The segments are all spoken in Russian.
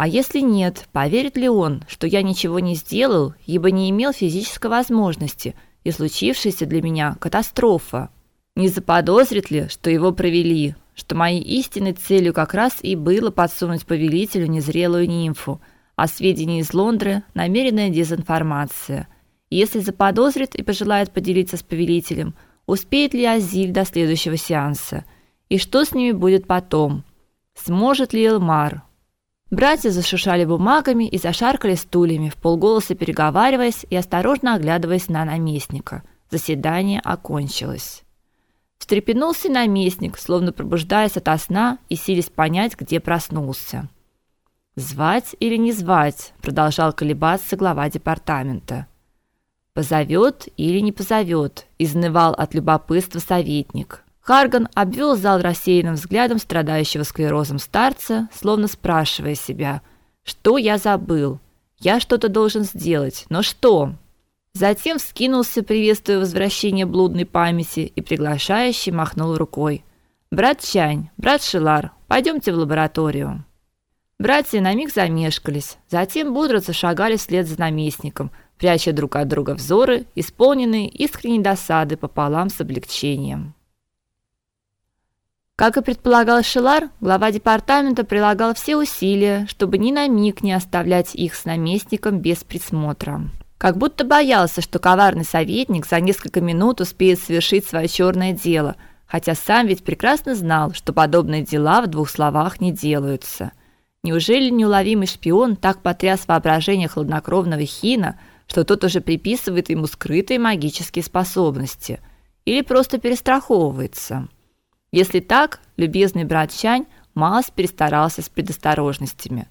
А если нет, поверит ли он, что я ничего не сделал, ибо не имел физической возможности, и случившаяся для меня катастрофа? Не заподозрит ли, что его провели, что моей истинной целью как раз и было подсунуть повелителю незрелую нимфу, а сведения из Лондры намеренная дезинформация. Если заподозрит и пожелает поделиться с повелителем, успеет ли Азиль до следующего сеанса? И что с ними будет потом? Сможет ли Элмар? Братья зашуршали бумагами и зашаркали стульями, в полголоса переговариваясь и осторожно оглядываясь на наместника. Заседание окончилось. Встрепенулся наместник, словно пробуждаясь ото сна и силясь понять, где проснулся. Звать или не звать, продолжал колебаться глава департамента. Позовет или не позовет, изнывал от любопытства советник. Харган обвел зал рассеянным взглядом страдающего склерозом старца, словно спрашивая себя: "Что я забыл? Я что-то должен сделать, но что?" Затем вскинулся, приветствуя возвращение блудной памяти, и приглашающе махнул рукой. «Брат Чань, брат Шилар, пойдемте в лабораторию». Братья на миг замешкались, затем бодро зашагали вслед за наместником, пряча друг от друга взоры, исполненные искренней досады пополам с облегчением. Как и предполагал Шилар, глава департамента прилагал все усилия, чтобы ни на миг не оставлять их с наместником без присмотра. Как будто боялся, что коварный советник за несколько минут успеет совершить свое черное дело, хотя сам ведь прекрасно знал, что подобные дела в двух словах не делаются. Неужели неуловимый шпион так потряс воображение хладнокровного Хина, что тот уже приписывает ему скрытые магические способности? Или просто перестраховывается? Если так, любезный брат Чань мало перестарался с предосторожностями.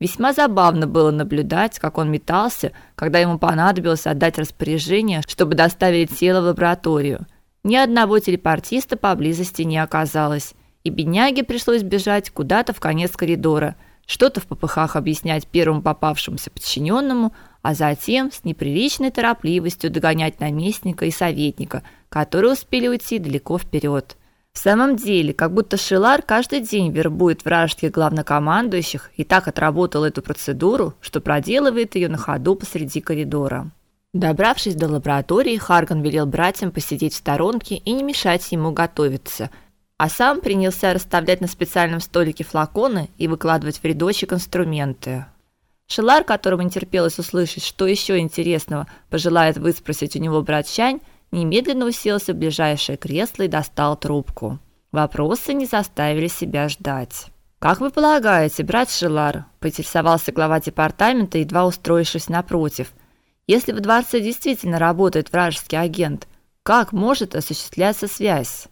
Весьма забавно было наблюдать, как он метался, когда ему понадобилось отдать распоряжение, чтобы доставить тело в лабораторию. Ни одного телепортиста поблизости не оказалось, и бедняге пришлось бежать куда-то в конец коридора, что-то в попыхах объяснять первому попавшемуся подчиненному, а затем с неприличной торопливостью догонять наместника и советника, которые успели уйти далеко вперед. В самом деле, как будто Шилар каждый день вербует вражеских главнокомандующих и так отработал эту процедуру, что проделывает ее на ходу посреди коридора. Добравшись до лаборатории, Харган велел братьям посидеть в сторонке и не мешать ему готовиться, а сам принялся расставлять на специальном столике флаконы и выкладывать в рядочек инструменты. Шилар, которому не терпелось услышать, что еще интересного пожелает выспросить у него брат Чань, немедленно уселся в ближайшее кресло и достал трубку. Вопросы не заставили себя ждать. Как вы полагаете, брат Шилар, поинтересовался глава департамента, едва устроившись напротив. Если в дворце действительно работает вражеский агент, как может осуществляться связь?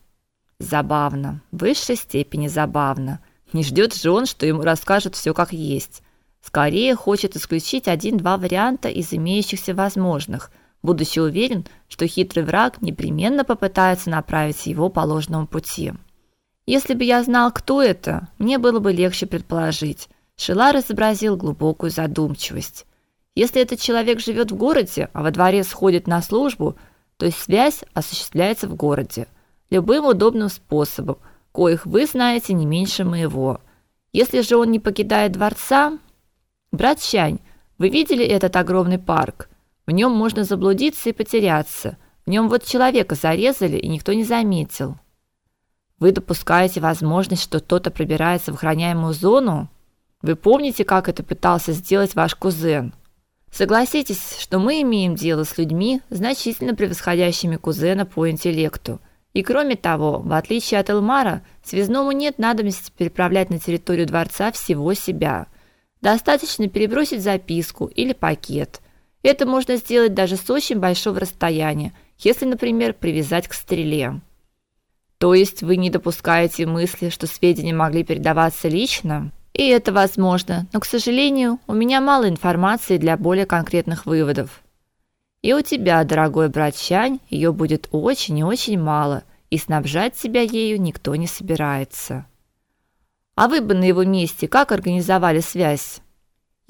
Забавно, в высшей степени забавно. Не ждет же он, что ему расскажут все как есть. Скорее хочет исключить один-два варианта из имеющихся возможных, будучи уверен, что хитрый враг непременно попытается направить его по ложному пути. Если бы я знал, кто это, мне было бы легче предположить. Шилар изобразил глубокую задумчивость. Если этот человек живет в городе, а во дворе сходит на службу, то связь осуществляется в городе любым удобным способом, коих вы знаете не меньше моего. Если же он не покидает дворца, брат Чань, вы видели этот огромный парк? В нем можно заблудиться и потеряться. В нем вот человека зарезали, и никто не заметил. Вы допускаете возможность, что кто-то пробирается в охраняемую зону? Вы помните, как это пытался сделать ваш кузен? Согласитесь, что мы имеем дело с людьми, значительно превосходящими кузена по интеллекту. И кроме того, в отличие от Элмара, связному нет надобности переправлять на территорию дворца всего себя. Достаточно перебросить записку или пакет – это можно сделать даже с очень большого расстояния, если, например, привязать к стреле. То есть вы не допускаете мысли, что сведения могли передаваться лично? И это возможно, но, к сожалению, у меня мало информации для более конкретных выводов. И у тебя, дорогой брат Чань, ее будет очень и очень мало, и снабжать себя ею никто не собирается. А вы бы на его месте как организовали связь?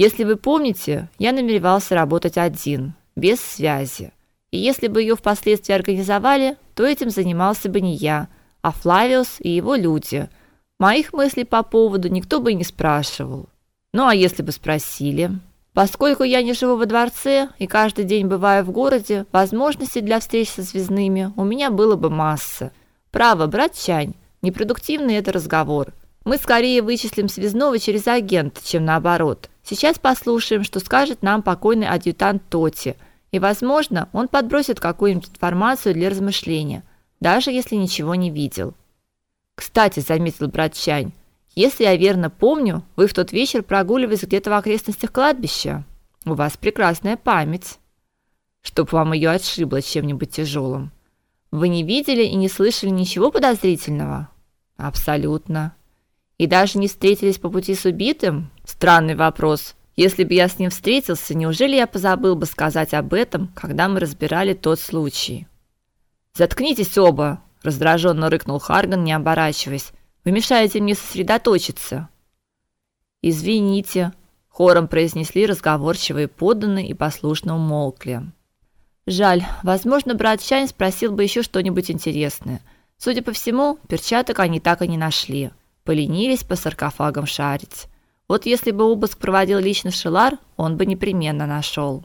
Если вы помните, я намеревался работать один, без связи. И если бы ее впоследствии организовали, то этим занимался бы не я, а Флавиус и его люди. Моих мыслей по поводу никто бы и не спрашивал. Ну а если бы спросили? Поскольку я не живу во дворце и каждый день бываю в городе, возможностей для встреч со связными у меня было бы масса. Право, брат Чань, непродуктивный это разговор. Мы скорее вычислим связного через агента, чем наоборот. Сейчас послушаем, что скажет нам покойный адъютант Тоти, и, возможно, он подбросит какую-нибудь информацию для размышления, даже если ничего не видел. Кстати, заметил брат Чань, если я верно помню, вы в тот вечер прогуливались где-то в окрестностях кладбища. У вас прекрасная память. Чтоб вам ее отшибло чем-нибудь тяжелым. Вы не видели и не слышали ничего подозрительного? Абсолютно. И даже не встретились по пути с убитым? Странный вопрос. Если бы я с ним встретился, неужели я позабыл бы сказать об этом, когда мы разбирали тот случай? Заткнитесь оба, раздраженно рыкнул Харган, не оборачиваясь. Вы мешаете мне сосредоточиться. Извините, хором произнесли разговорчивые подданные и послушно умолкли. Жаль, возможно, брат Чайн спросил бы еще что-нибудь интересное. Судя по всему, перчаток они так и не нашли. Поленились по саркофагам шарить. Вот если бы обыск проводил лично Шилар, он бы непременно нашел.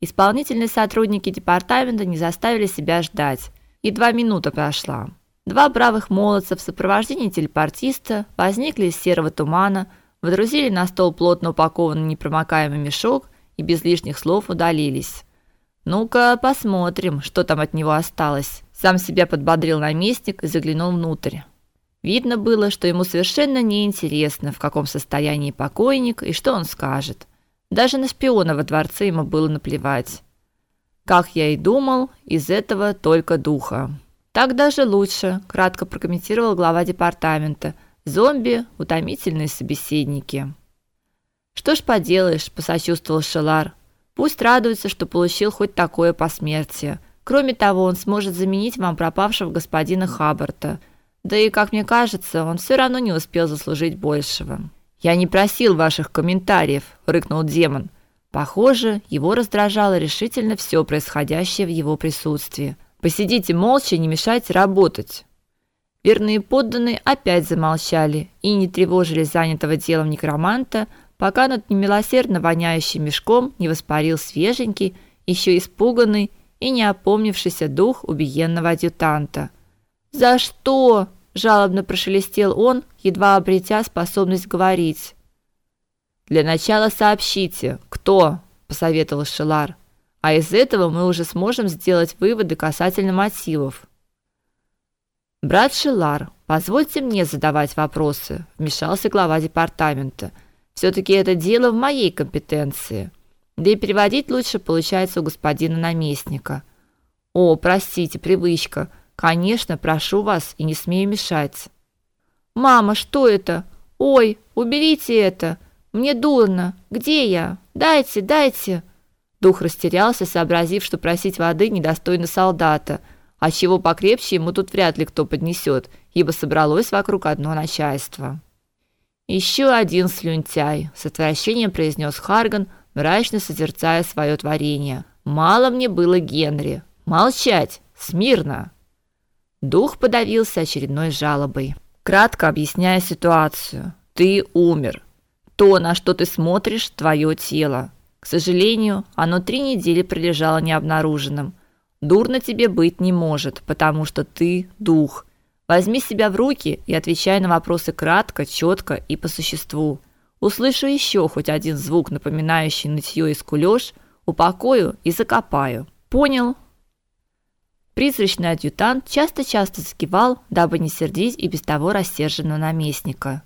Исполнительные сотрудники департамента не заставили себя ждать. И два минуты прошла. Два бравых молодца в сопровождении телепортиста возникли из серого тумана, водрузили на стол плотно упакованный непромокаемый мешок и без лишних слов удалились. Ну-ка, посмотрим, что там от него осталось. Сам себя подбодрил наместник и заглянул внутрь. Видно было, что ему совершенно не интересно, в каком состоянии покойник и что он скажет. Даже на шпиона во дворце ему было наплевать. Как я и думал, из этого только духа. Так даже лучше, кратко прокомментировал глава департамента. Зомби утомительные собеседники. Что ж поделаешь, посочувствовал Шелар. Пусть радуется, что получил хоть такое посмертие. Кроме того, он сможет заменить вам пропавшего господина Хаббарта. Да и, как мне кажется, он все равно не успел заслужить большего. Я не просил ваших комментариев, рыкнул демон. Похоже, его раздражало решительно все происходящее в его присутствии. Посидите молча, не мешайте работать. Верные подданные опять замолчали и не тревожили занятого делом некроманта, пока над немилосердно воняющим мешком не воспарил свеженький, еще испуганный и не опомнившийся дух убиенного адъютанта. "За что?" жалобно прошелестел он, едва обретя способность говорить. "Для начала сообщите, кто?" посоветовал Шелар а из этого мы уже сможем сделать выводы касательно мотивов. Брат Шилар, позвольте мне задавать вопросы, вмешался глава департамента. все таки это дело в моей компетенции. Да и переводить лучше получается у господина наместника. О, простите, привычка. Конечно, прошу вас и не смею мешать. Мама, что это? Ой, уберите это. Мне дурно. Где я? Дайте, дайте. Дух растерялся, сообразив, что просить воды недостойно солдата, а чего покрепче ему тут вряд ли кто поднесет, ибо собралось вокруг одно начальство. Еще один слюнтяй, с отвращением произнес Харган, мрачно созерцая свое творение. Мало мне было Генри. Молчать, смирно. Дух подавился очередной жалобой, кратко объясняя ситуацию. Ты умер. То, на что ты смотришь, твое тело. К сожалению, оно три недели пролежало необнаруженным. Дурно тебе быть не может, потому что ты дух. Возьми себя в руки и отвечай на вопросы кратко, четко и по существу. Услышу еще хоть один звук, напоминающий нытье и скулёж, упокою и закопаю. Понял? Призрачный адъютант часто-часто закивал, дабы не сердить и без того рассерженного наместника.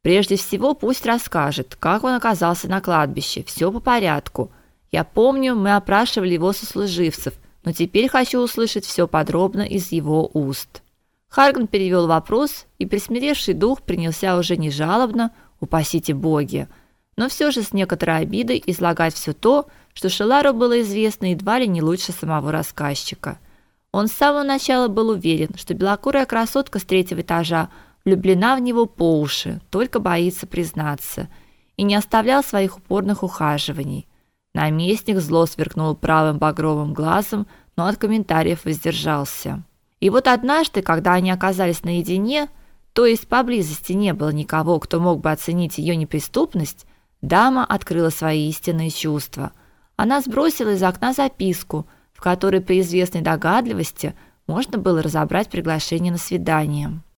Прежде всего, пусть расскажет, как он оказался на кладбище. Все по порядку. Я помню, мы опрашивали его сослуживцев, но теперь хочу услышать все подробно из его уст. Харган перевел вопрос, и присмиревший дух принялся уже не жалобно, упасите боги, но все же с некоторой обидой излагать все то, что Шелару было известно едва ли не лучше самого рассказчика. Он с самого начала был уверен, что белокурая красотка с третьего этажа влюблена в него по уши, только боится признаться, и не оставлял своих упорных ухаживаний. Наместник зло сверкнул правым багровым глазом, но от комментариев воздержался. И вот однажды, когда они оказались наедине, то есть поблизости не было никого, кто мог бы оценить ее неприступность, дама открыла свои истинные чувства. Она сбросила из окна записку, в которой при известной догадливости можно было разобрать приглашение на свидание.